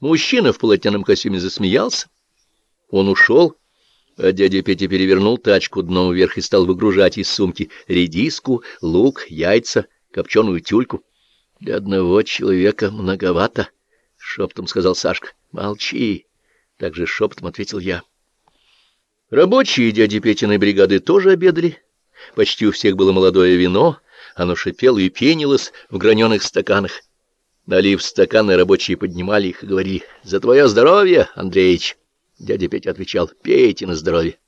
Мужчина в полотняном костюме засмеялся. Он ушел, а дядя Петя перевернул тачку дном вверх и стал выгружать из сумки редиску, лук, яйца, копченую тюльку. — Для одного человека многовато, — шептом сказал Сашка. — Молчи, — также шепотом ответил я. Рабочие дяди Петиной бригады тоже обедали. Почти у всех было молодое вино, оно шипело и пенилось в граненых стаканах. Налив стаканы, рабочие поднимали их и говорили «За твое здоровье, Андреич!» Дядя Петя отвечал «Пейте на здоровье».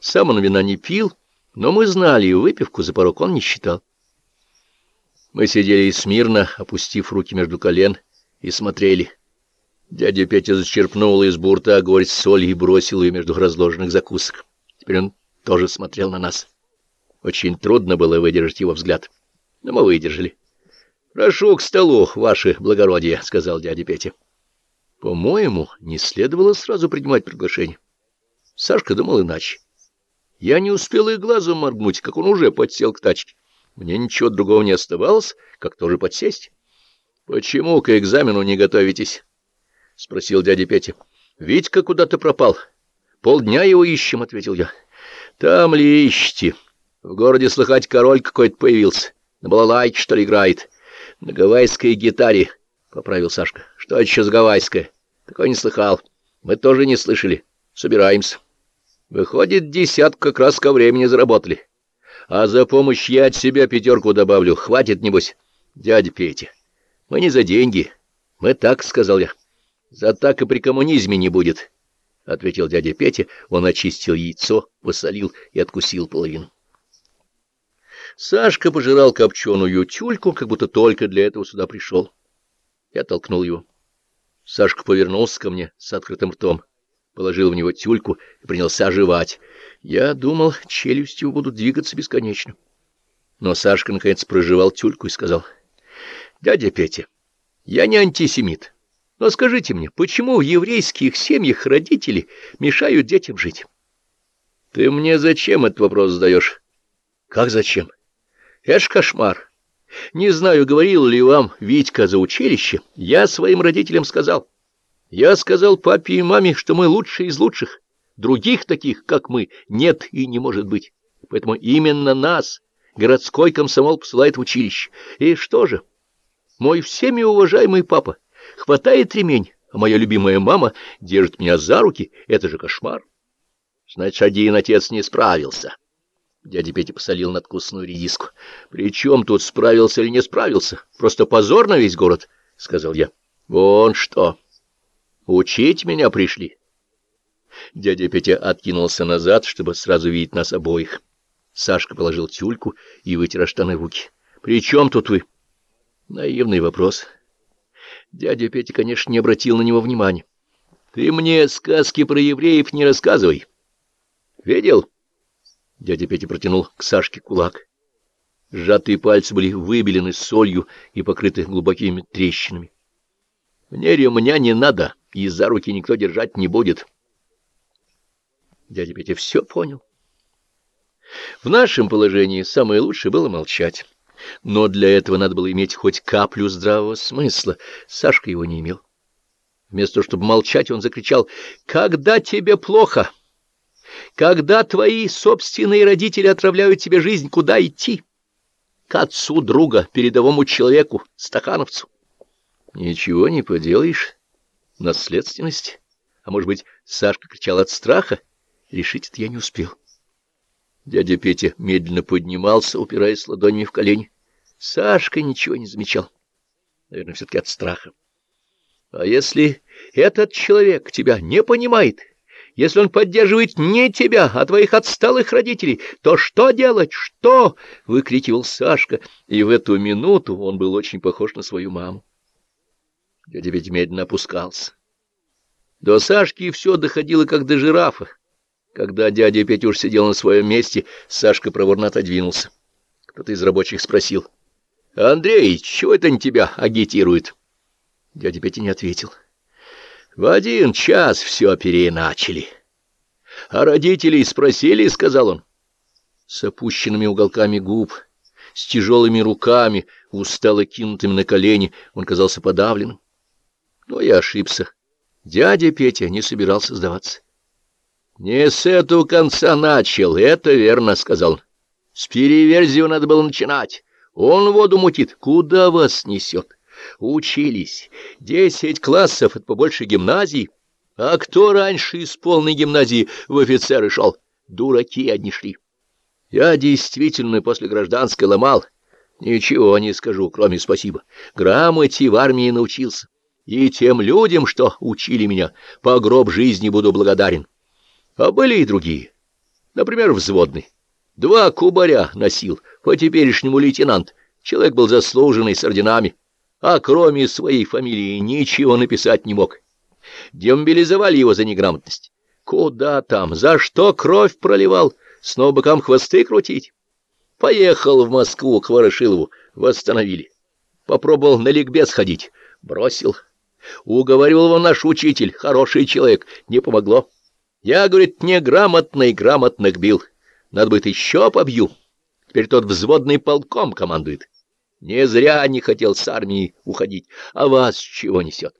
Сам он вина не пил, но мы знали, и выпивку за порог он не считал. Мы сидели смирно, опустив руки между колен, и смотрели. Дядя Петя зачерпнул из бурта горсть соли и бросил ее между разложенных закусок. Теперь он тоже смотрел на нас. Очень трудно было выдержать его взгляд, но мы выдержали. — Прошу к столу, ваше благородие, — сказал дядя Петя. По-моему, не следовало сразу принимать приглашение. Сашка думал иначе. Я не успел и глазом моргнуть, как он уже подсел к тачке. Мне ничего другого не оставалось, как тоже подсесть. — Почему к экзамену не готовитесь? — спросил дядя Петя. — Витька куда-то пропал. — Полдня его ищем, — ответил я. — Там ли ищете? В городе слыхать король какой-то появился. На балалайке, что ли, играет. На гавайской гитаре, — поправил Сашка. — Что еще с гавайская? Такой не слыхал. Мы тоже не слышали. Собираемся. Выходит, десятку как раз ко времени заработали. А за помощь я от себя пятерку добавлю. Хватит, небось, дядя Петя. Мы не за деньги. Мы так, — сказал я. За так и при коммунизме не будет, — ответил дядя Петя. Он очистил яйцо, посолил и откусил половину. Сашка пожирал копченую тюльку, как будто только для этого сюда пришел. Я толкнул его. Сашка повернулся ко мне с открытым ртом, положил в него тюльку и принялся оживать. Я думал, челюстью будут двигаться бесконечно. Но Сашка, наконец, проживал тюльку и сказал, — Дядя Петя, я не антисемит, но скажите мне, почему в еврейских семьях родители мешают детям жить? — Ты мне зачем этот вопрос задаешь? — Как зачем? — это ж кошмар. Не знаю, говорил ли вам Витька за училище, я своим родителям сказал. Я сказал папе и маме, что мы лучшие из лучших. Других таких, как мы, нет и не может быть. Поэтому именно нас городской комсомол посылает в училище. И что же? Мой всеми уважаемый папа хватает ремень, а моя любимая мама держит меня за руки. Это же кошмар. Значит, один отец не справился. Дядя Петя посолил надкусанную редиску. — При чем тут справился или не справился? Просто позор на весь город, — сказал я. — Вон что. Учить меня пришли. Дядя Петя откинулся назад, чтобы сразу видеть нас обоих. Сашка положил тюльку и вытер штаны руки. — При чем тут вы? Наивный вопрос. Дядя Петя, конечно, не обратил на него внимания. — Ты мне сказки про евреев не рассказывай. — Видел? — Дядя Петя протянул к Сашке кулак. Сжатые пальцы были выбелены солью и покрыты глубокими трещинами. Мне ремня не надо, и за руки никто держать не будет. Дядя Петя все понял. В нашем положении самое лучшее было молчать. Но для этого надо было иметь хоть каплю здравого смысла. Сашка его не имел. Вместо того, чтобы молчать, он закричал «Когда тебе плохо?» Когда твои собственные родители отравляют тебе жизнь, куда идти? К отцу друга, передовому человеку, стахановцу. Ничего не поделаешь. Наследственность. А может быть, Сашка кричал от страха? Решить это я не успел. Дядя Петя медленно поднимался, упираясь ладонями в колени. Сашка ничего не замечал. Наверное, все-таки от страха. А если этот человек тебя не понимает если он поддерживает не тебя, а твоих отсталых родителей, то что делать? Что? — выкрикивал Сашка, и в эту минуту он был очень похож на свою маму. Дядя ведь медленно опускался. До Сашки все доходило, как до жирафа. Когда дядя Петя уж сидел на своем месте, Сашка проворно отодвинулся. Кто-то из рабочих спросил. — Андрей, чего это не тебя агитирует? Дядя Петя не ответил. — в один час все переначали. А родителей спросили, — сказал он. С опущенными уголками губ, с тяжелыми руками, устало кинутыми на колени, он казался подавленным. Но я ошибся. Дядя Петя не собирался сдаваться. «Не с этого конца начал, это верно», — сказал. «С переверзию надо было начинать. Он воду мутит. Куда вас несет? Учились. Десять классов — это побольше гимназии. А кто раньше из полной гимназии в офицеры шел? Дураки одни шли. Я действительно после гражданской ломал. Ничего не скажу, кроме спасибо. Грамоте в армии научился. И тем людям, что учили меня, по гроб жизни буду благодарен. А были и другие. Например, взводный. Два кубаря носил, по теперешнему лейтенант. Человек был заслуженный с орденами, а кроме своей фамилии ничего написать не мог. Демобилизовали его за неграмотность. Куда там? За что кровь проливал? Снова бокам хвосты крутить? Поехал в Москву к Ворошилову, восстановили. Попробовал на ликбез ходить, бросил. Уговаривал его наш учитель, хороший человек, не помогло. Я, говорит, неграмотный грамотных бил. Надо будет еще побью. Теперь тот взводный полком командует. Не зря не хотел с армии уходить. А вас чего несет?